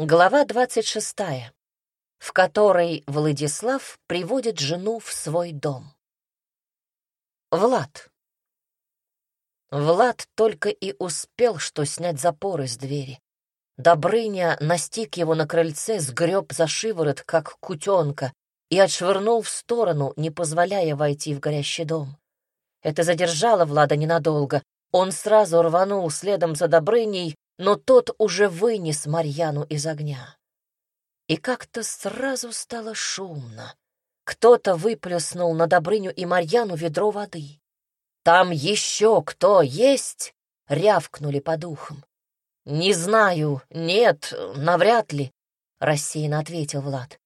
Глава двадцать шестая, в которой Владислав приводит жену в свой дом. Влад. Влад только и успел, что снять запоры с двери. Добрыня настиг его на крыльце, сгреб за шиворот, как кутенка, и отшвырнул в сторону, не позволяя войти в горящий дом. Это задержало Влада ненадолго. Он сразу рванул следом за Добрыней, но тот уже вынес Марьяну из огня. И как-то сразу стало шумно. Кто-то выплеснул на Добрыню и Марьяну ведро воды. «Там еще кто есть?» — рявкнули по духам. «Не знаю, нет, навряд ли», — рассеянно ответил Влад.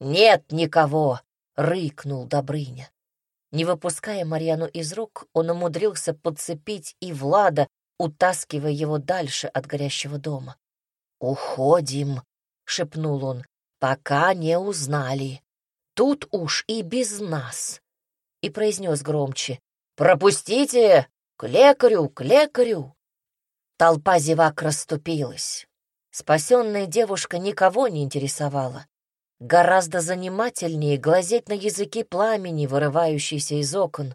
«Нет никого!» — рыкнул Добрыня. Не выпуская Марьяну из рук, он умудрился подцепить и Влада, утаскивая его дальше от горящего дома. «Уходим», — шепнул он, — «пока не узнали. Тут уж и без нас». И произнес громче, «Пропустите! К лекарю, к лекарю!» Толпа зевак расступилась. Спасенная девушка никого не интересовала. Гораздо занимательнее глазеть на языки пламени, вырывающиеся из окон,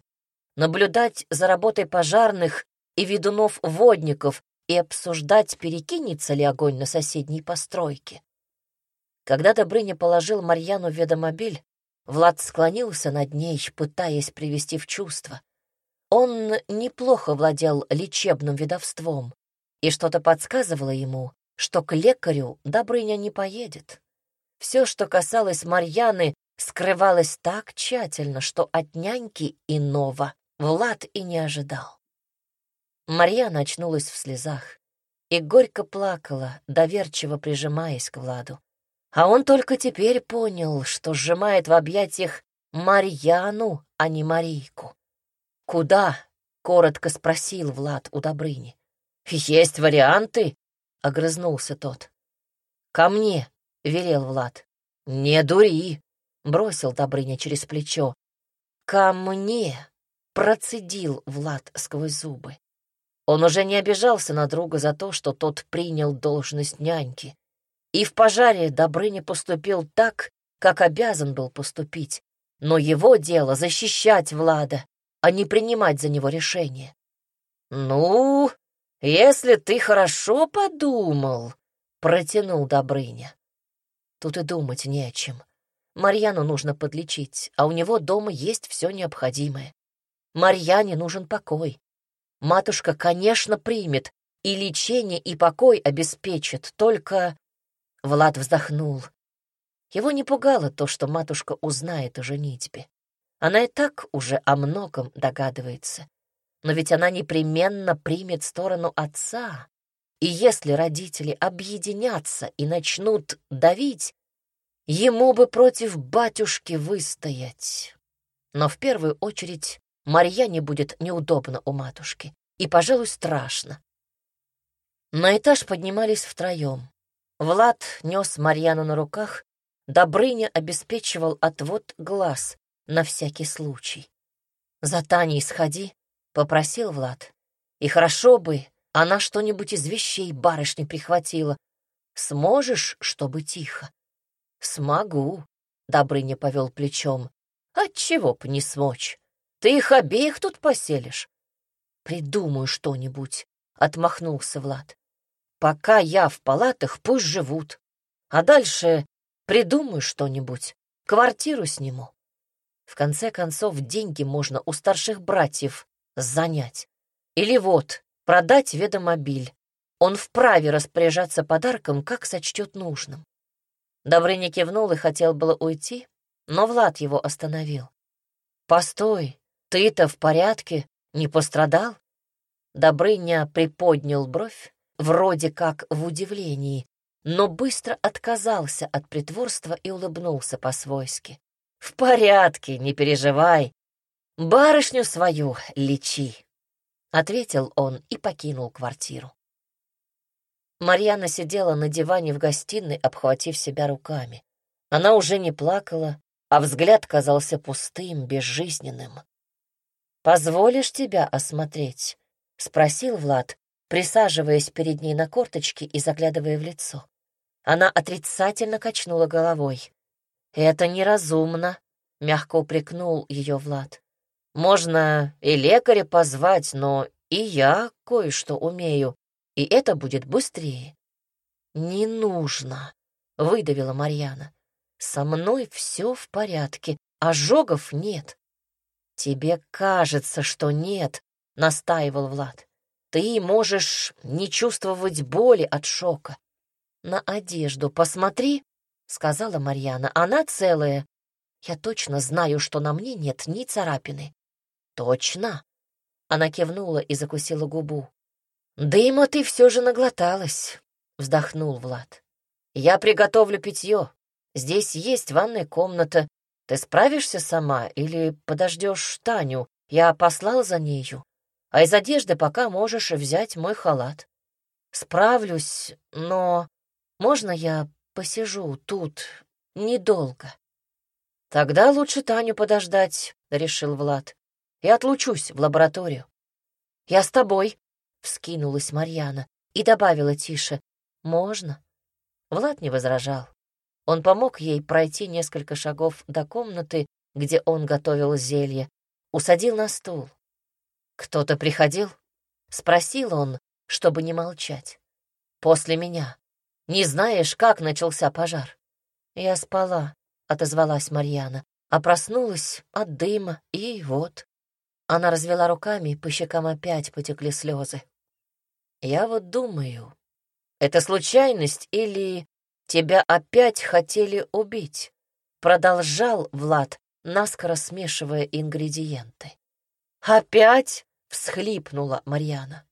наблюдать за работой пожарных и ведунов-водников и обсуждать, перекинется ли огонь на соседней постройке. Когда Добрыня положил Марьяну в ведомобиль, Влад склонился над ней, пытаясь привести в чувство. Он неплохо владел лечебным ведовством, и что-то подсказывало ему, что к лекарю Добрыня не поедет. Все, что касалось Марьяны, скрывалось так тщательно, что от няньки иного Влад и не ожидал. Марьяна очнулась в слезах и горько плакала, доверчиво прижимаясь к Владу. А он только теперь понял, что сжимает в объятиях Марьяну, а не Марийку. «Куда?» — коротко спросил Влад у Добрыни. «Есть варианты?» — огрызнулся тот. «Ко мне», — велел Влад. «Не дури», — бросил Добрыня через плечо. «Ко мне», — процедил Влад сквозь зубы. Он уже не обижался на друга за то, что тот принял должность няньки. И в пожаре Добрыня поступил так, как обязан был поступить. Но его дело — защищать Влада, а не принимать за него решения. «Ну, если ты хорошо подумал», — протянул Добрыня. Тут и думать не о чем. Марьяну нужно подлечить, а у него дома есть все необходимое. Марьяне нужен покой. Матушка, конечно, примет, и лечение, и покой обеспечит, только... Влад вздохнул. Его не пугало то, что матушка узнает о женитьбе. Она и так уже о многом догадывается. Но ведь она непременно примет сторону отца, и если родители объединятся и начнут давить, ему бы против батюшки выстоять. Но в первую очередь Марьяне будет неудобно у матушки и, пожалуй, страшно. На этаж поднимались втроем. Влад нес Марьяну на руках, Добрыня обеспечивал отвод глаз на всякий случай. «За Таней сходи», — попросил Влад. «И хорошо бы, она что-нибудь из вещей барышни прихватила. Сможешь, чтобы тихо? Смогу, Добрыня повел плечом. Отчего б не смочь? Ты их обеих тут поселишь? Придумаю что-нибудь, отмахнулся Влад. Пока я в палатах, пусть живут. А дальше придумаю что-нибудь, квартиру сниму. В конце концов, деньги можно у старших братьев занять. Или вот, продать ведомобиль. Он вправе распоряжаться подарком, как сочтет нужным. Добрыня кивнул и хотел было уйти, но Влад его остановил. «Постой, ты-то в порядке? Не пострадал?» Добрыня приподнял бровь, вроде как в удивлении, но быстро отказался от притворства и улыбнулся по-свойски. «В порядке, не переживай. Барышню свою лечи». — ответил он и покинул квартиру. Марьяна сидела на диване в гостиной, обхватив себя руками. Она уже не плакала, а взгляд казался пустым, безжизненным. «Позволишь тебя осмотреть?» — спросил Влад, присаживаясь перед ней на корточки и заглядывая в лицо. Она отрицательно качнула головой. «Это неразумно», — мягко упрекнул ее Влад. «Можно и лекаря позвать, но и я кое-что умею, и это будет быстрее». «Не нужно», — выдавила Марьяна. «Со мной все в порядке, ожогов нет». «Тебе кажется, что нет», — настаивал Влад. «Ты можешь не чувствовать боли от шока». «На одежду посмотри», — сказала Марьяна. «Она целая. Я точно знаю, что на мне нет ни царапины». «Точно?» Она кивнула и закусила губу. «Дыма ты все же наглоталась», — вздохнул Влад. «Я приготовлю питье. Здесь есть ванная комната. Ты справишься сама или подождешь Таню? Я послал за нею. А из одежды пока можешь взять мой халат». «Справлюсь, но можно я посижу тут недолго?» «Тогда лучше Таню подождать», — решил Влад. «И отлучусь в лабораторию». «Я с тобой», — вскинулась Марьяна и добавила тише. «Можно?» Влад не возражал. Он помог ей пройти несколько шагов до комнаты, где он готовил зелье, усадил на стул. «Кто-то приходил?» — спросил он, чтобы не молчать. «После меня. Не знаешь, как начался пожар?» «Я спала», — отозвалась Марьяна, а проснулась от дыма, и вот. Она развела руками, по щекам опять потекли слезы. «Я вот думаю, это случайность или тебя опять хотели убить?» Продолжал Влад, наскоро смешивая ингредиенты. «Опять?» — всхлипнула Марьяна.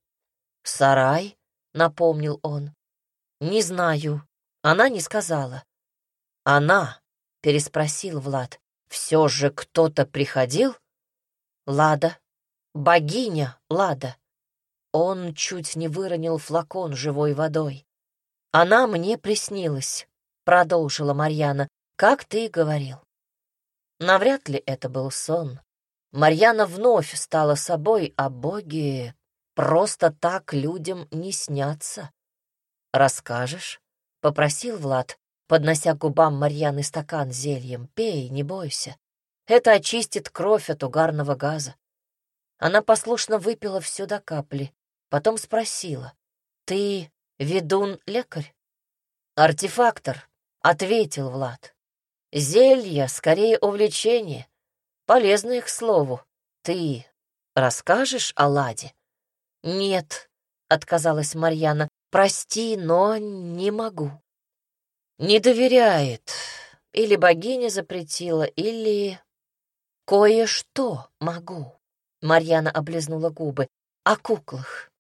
«Сарай?» — напомнил он. «Не знаю. Она не сказала». «Она?» — переспросил Влад. «Все же кто-то приходил?» «Лада. Богиня Лада. Он чуть не выронил флакон живой водой. «Она мне приснилась», — продолжила Марьяна, — «как ты и говорил». Навряд ли это был сон. Марьяна вновь стала собой, а боги просто так людям не снятся. «Расскажешь?» — попросил Влад, поднося губам Марьяны стакан зельем. «Пей, не бойся. Это очистит кровь от угарного газа». Она послушно выпила все до капли, Потом спросила, «Ты ведун-лекарь?» «Артефактор», — ответил Влад. «Зелья, скорее увлечение. Полезное, к слову. Ты расскажешь о Ладе?» «Нет», — отказалась Марьяна, — «прости, но не могу». «Не доверяет. Или богиня запретила, или...» «Кое-что могу», — Марьяна облизнула губы, — «о куклах.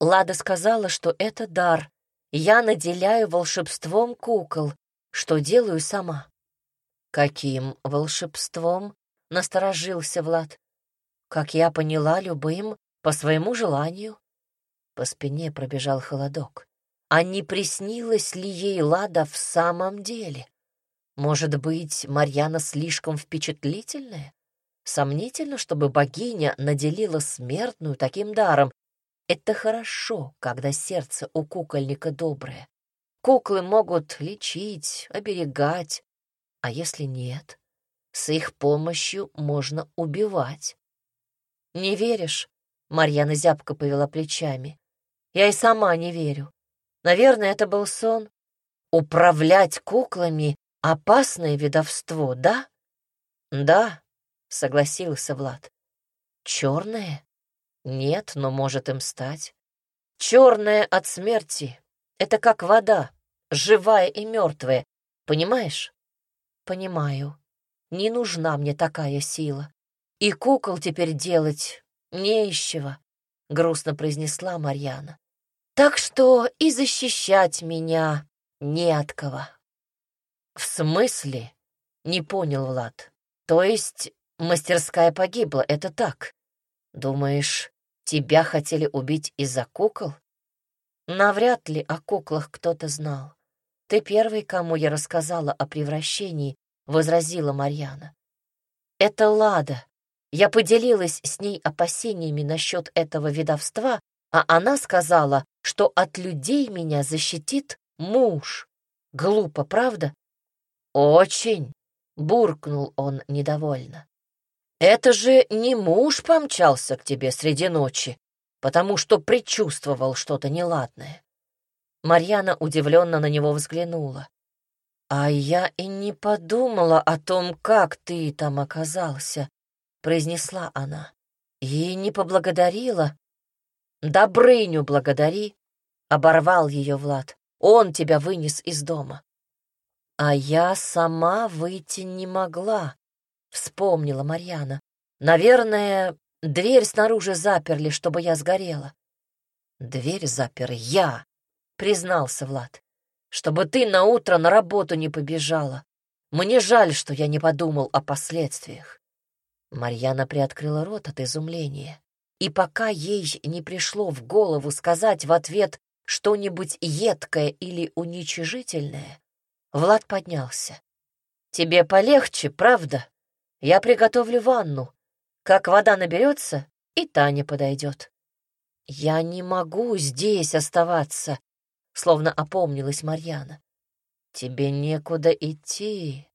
Лада сказала, что это дар. Я наделяю волшебством кукол, что делаю сама. Каким волшебством? Насторожился Влад. Как я поняла, любым, по своему желанию. По спине пробежал холодок. А не приснилась ли ей Лада в самом деле? Может быть, Марьяна слишком впечатлительная? Сомнительно, чтобы богиня наделила смертную таким даром, это хорошо, когда сердце у кукольника доброе. Куклы могут лечить, оберегать, а если нет, с их помощью можно убивать. Не веришь? Марьяна зябко повела плечами. Я и сама не верю. Наверное, это был сон. Управлять куклами — опасное ведовство, да? Да, согласился Влад. Черное? Нет, но может им стать. Черная от смерти — это как вода, живая и мертвая, понимаешь? Понимаю. Не нужна мне такая сила. И кукол теперь делать не из чего, — грустно произнесла Марьяна. Так что и защищать меня не от кого. В смысле? Не понял Влад. То есть мастерская погибла, это так? Думаешь, Тебя хотели убить из-за кукол? Навряд ли о куклах кто-то знал. Ты первый, кому я рассказала о превращении, — возразила Марьяна. Это Лада. Я поделилась с ней опасениями насчет этого ведовства, а она сказала, что от людей меня защитит муж. Глупо, правда? Очень, буркнул он недовольно. Это же не муж помчался к тебе среди ночи, потому что предчувствовал что-то неладное. Марьяна удивленно на него взглянула. «А я и не подумала о том, как ты там оказался», — произнесла она. «И не поблагодарила». «Добрыню благодари», — оборвал ее Влад. «Он тебя вынес из дома». «А я сама выйти не могла», — вспомнила Марьяна. «Наверное, дверь снаружи заперли, чтобы я сгорела». «Дверь запер я», — признался Влад чтобы ты на утро на работу не побежала. Мне жаль, что я не подумал о последствиях». Марьяна приоткрыла рот от изумления. И пока ей не пришло в голову сказать в ответ что-нибудь едкое или уничижительное, Влад поднялся. «Тебе полегче, правда? Я приготовлю ванну. Как вода наберется, и Таня подойдет». «Я не могу здесь оставаться», словно опомнилась Марьяна. «Тебе некуда идти,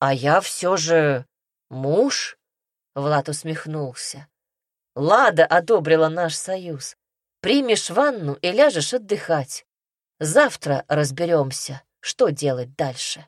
а я все же муж?» Влад усмехнулся. «Лада одобрила наш союз. Примешь ванну и ляжешь отдыхать. Завтра разберемся, что делать дальше».